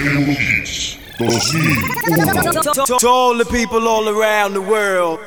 2001. To all the people all around the world,